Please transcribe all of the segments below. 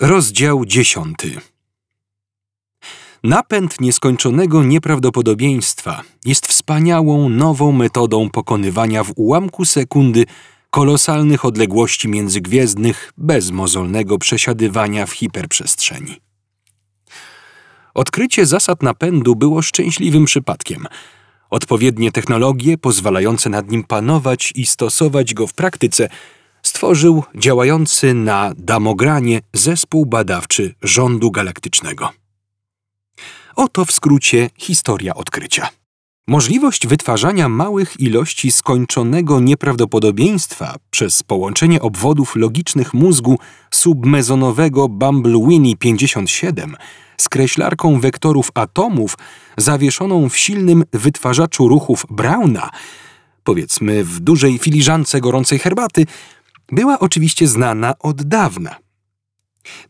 Rozdział dziesiąty. Napęd nieskończonego nieprawdopodobieństwa jest wspaniałą nową metodą pokonywania w ułamku sekundy kolosalnych odległości międzygwiezdnych bez mozolnego przesiadywania w hiperprzestrzeni. Odkrycie zasad napędu było szczęśliwym przypadkiem. Odpowiednie technologie pozwalające nad nim panować i stosować go w praktyce – stworzył działający na Damogranie zespół badawczy rządu galaktycznego. Oto w skrócie historia odkrycia. Możliwość wytwarzania małych ilości skończonego nieprawdopodobieństwa przez połączenie obwodów logicznych mózgu submezonowego Bumblewinnie 57 z kreślarką wektorów atomów zawieszoną w silnym wytwarzaczu ruchów Brauna, powiedzmy w dużej filiżance gorącej herbaty, była oczywiście znana od dawna.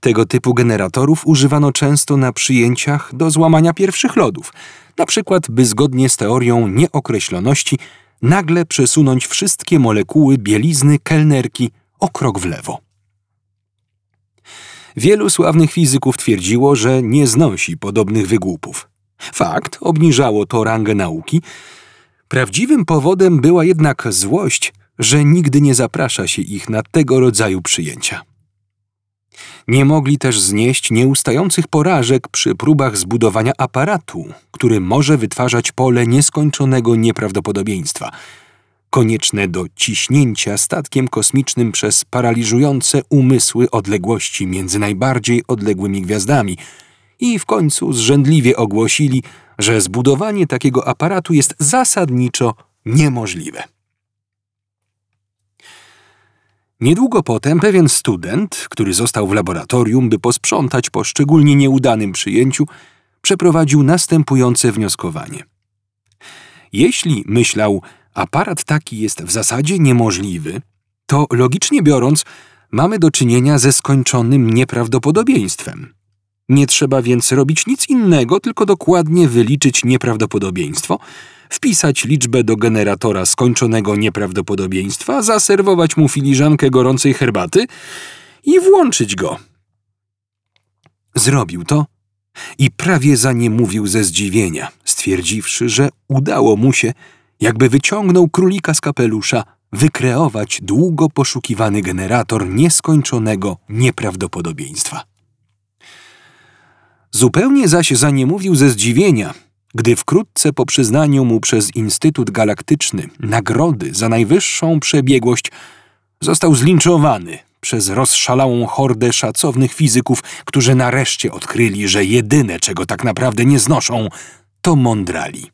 Tego typu generatorów używano często na przyjęciach do złamania pierwszych lodów, na przykład by zgodnie z teorią nieokreśloności nagle przesunąć wszystkie molekuły bielizny kelnerki o krok w lewo. Wielu sławnych fizyków twierdziło, że nie znosi podobnych wygłupów. Fakt obniżało to rangę nauki. Prawdziwym powodem była jednak złość, że nigdy nie zaprasza się ich na tego rodzaju przyjęcia. Nie mogli też znieść nieustających porażek przy próbach zbudowania aparatu, który może wytwarzać pole nieskończonego nieprawdopodobieństwa, konieczne do ciśnięcia statkiem kosmicznym przez paraliżujące umysły odległości między najbardziej odległymi gwiazdami i w końcu zrzędliwie ogłosili, że zbudowanie takiego aparatu jest zasadniczo niemożliwe. Niedługo potem pewien student, który został w laboratorium, by posprzątać po szczególnie nieudanym przyjęciu, przeprowadził następujące wnioskowanie. Jeśli, myślał, aparat taki jest w zasadzie niemożliwy, to logicznie biorąc, mamy do czynienia ze skończonym nieprawdopodobieństwem. Nie trzeba więc robić nic innego, tylko dokładnie wyliczyć nieprawdopodobieństwo, wpisać liczbę do generatora skończonego nieprawdopodobieństwa, zaserwować mu filiżankę gorącej herbaty i włączyć go. Zrobił to i prawie za nie mówił ze zdziwienia, stwierdziwszy, że udało mu się, jakby wyciągnął królika z kapelusza, wykreować długo poszukiwany generator nieskończonego nieprawdopodobieństwa. Zupełnie zaś zaniemówił ze zdziwienia, gdy wkrótce po przyznaniu mu przez Instytut Galaktyczny nagrody za najwyższą przebiegłość został zlinczowany przez rozszalałą hordę szacownych fizyków, którzy nareszcie odkryli, że jedyne, czego tak naprawdę nie znoszą, to mądrali.